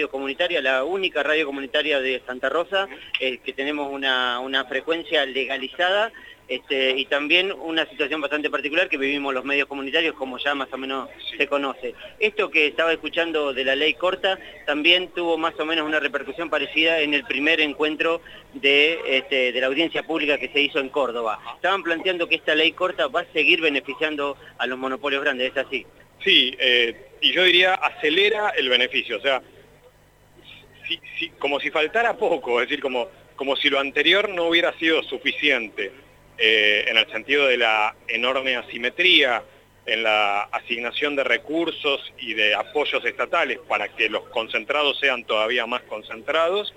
radio comunitaria, la única radio comunitaria de Santa Rosa, eh, que tenemos una, una frecuencia legalizada este, y también una situación bastante particular que vivimos los medios comunitarios, como ya más o menos se conoce. Esto que estaba escuchando de la ley corta también tuvo más o menos una repercusión parecida en el primer encuentro de, este, de la audiencia pública que se hizo en Córdoba. Estaban planteando que esta ley corta va a seguir beneficiando a los monopolios grandes, ¿es así? Sí, eh, y yo diría acelera el beneficio, o sea, como si faltara poco, es decir, como, como si lo anterior no hubiera sido suficiente eh, en el sentido de la enorme asimetría en la asignación de recursos y de apoyos estatales para que los concentrados sean todavía más concentrados,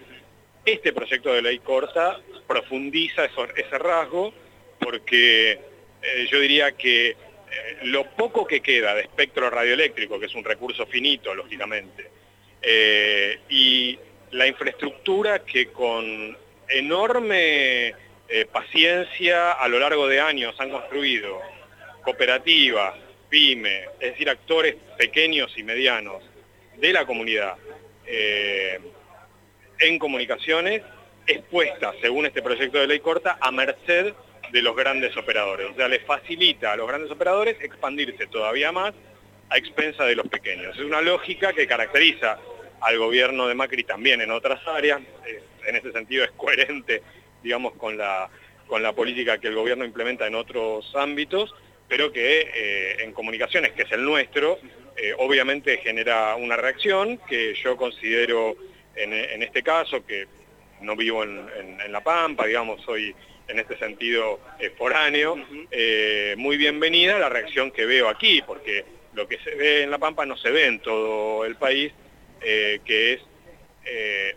este proyecto de ley corta profundiza ese rasgo porque eh, yo diría que eh, lo poco que queda de espectro radioeléctrico, que es un recurso finito, lógicamente, y la infraestructura que con enorme eh, paciencia a lo largo de años han construido cooperativas, pyme, es decir, actores pequeños y medianos de la comunidad eh, en comunicaciones, expuesta, según este proyecto de ley corta, a merced de los grandes operadores. O sea, les facilita a los grandes operadores expandirse todavía más a expensa de los pequeños. Es una lógica que caracteriza al gobierno de Macri también en otras áreas, en ese sentido es coherente digamos, con la, con la política que el gobierno implementa en otros ámbitos, pero que eh, en comunicaciones, que es el nuestro, eh, obviamente genera una reacción que yo considero en, este caso, que no vivo en, La Pampa, digamos, soy en este sentido eh, foráneo, muy bienvenida la reacción que veo aquí, porque lo que se ve en La Pampa no se ve en todo el país, que es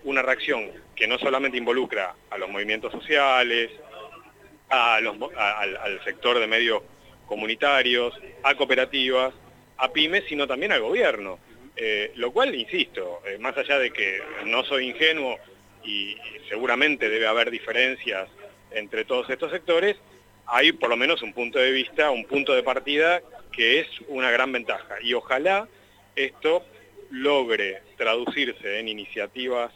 una reacción que no solamente involucra a los movimientos sociales, al, sector de medios comunitarios, a cooperativas, a pymes, sino también al gobierno. Eh, lo cual, insisto, eh, más allá de que no soy ingenuo y seguramente debe haber diferencias entre todos estos sectores, hay por lo menos un punto de vista, un punto de partida que es una gran ventaja. Y ojalá esto logre traducirse en iniciativas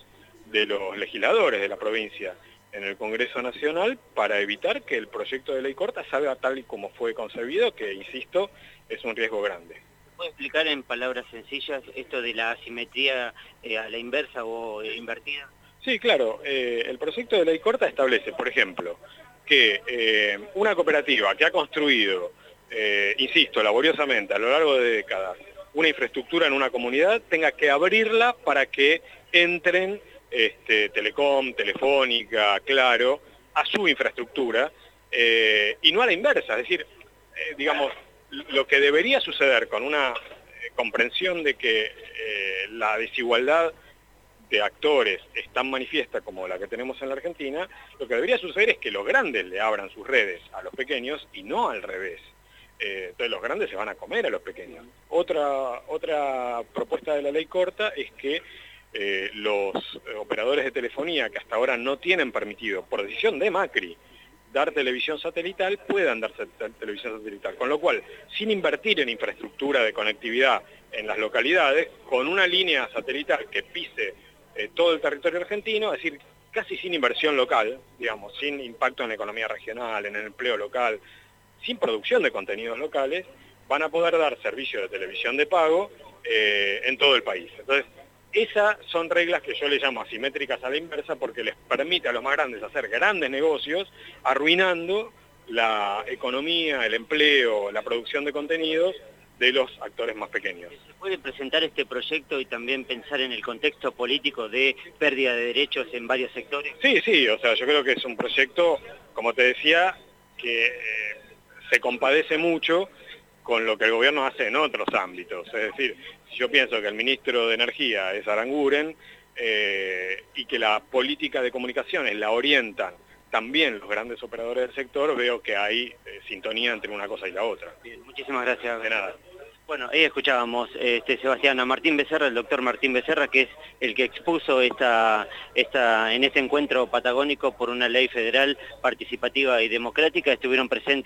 de los legisladores de la provincia en el Congreso Nacional para evitar que el proyecto de ley corta salga tal y como fue concebido, que, insisto, es un riesgo grande. ¿Puede explicar en palabras sencillas esto de la asimetría eh, a la inversa o eh, invertida? Sí, claro. Eh, el proyecto de ley corta establece, por ejemplo, que una cooperativa que ha construido, insisto, laboriosamente a lo largo de décadas, una infraestructura en una comunidad, tenga que abrirla para que entren este, Telecom, Telefónica, Claro, a su infraestructura eh, y no a la inversa. Es decir, eh, digamos, lo que debería suceder con una eh, comprensión de que la desigualdad de actores es tan manifiesta como la que tenemos en la Argentina, lo que debería suceder es que los grandes le abran sus redes a los pequeños y no al revés. Entonces los grandes se van a comer a los pequeños. Otra, otra propuesta de la ley corta es que eh, los operadores de telefonía que hasta ahora no tienen permitido, por decisión de Macri, dar televisión satelital, puedan dar televisión satelital. Con lo cual, sin invertir en infraestructura de conectividad en las localidades, con una línea satelital que pise eh, todo el territorio argentino, es decir, casi sin inversión local, digamos, sin impacto en la economía regional, en el empleo local, sin producción de contenidos locales, van a poder dar servicio de televisión de pago eh, en todo el país. Entonces, esas son reglas que yo le llamo asimétricas a la inversa porque les permite a los más grandes hacer grandes negocios arruinando la economía, el empleo, la producción de contenidos de los actores más pequeños. ¿Se puede presentar este proyecto y también pensar en el contexto político de pérdida de derechos en varios sectores? Sí, sí, o sea, yo creo que es un proyecto, como te decía, que eh, se compadece mucho con lo que el gobierno hace en otros ámbitos. Es decir, si yo pienso que el ministro de Energía es Aranguren eh, y que la política de comunicaciones la orientan también los grandes operadores del sector, veo que hay eh, sintonía entre una cosa y la otra. Bien, muchísimas gracias. De nada. Bueno, ahí escuchábamos, este, Sebastián, a Martín Becerra, el doctor Martín Becerra, que es el que expuso esta, esta, en este encuentro patagónico por una ley federal participativa y democrática. Estuvieron presentes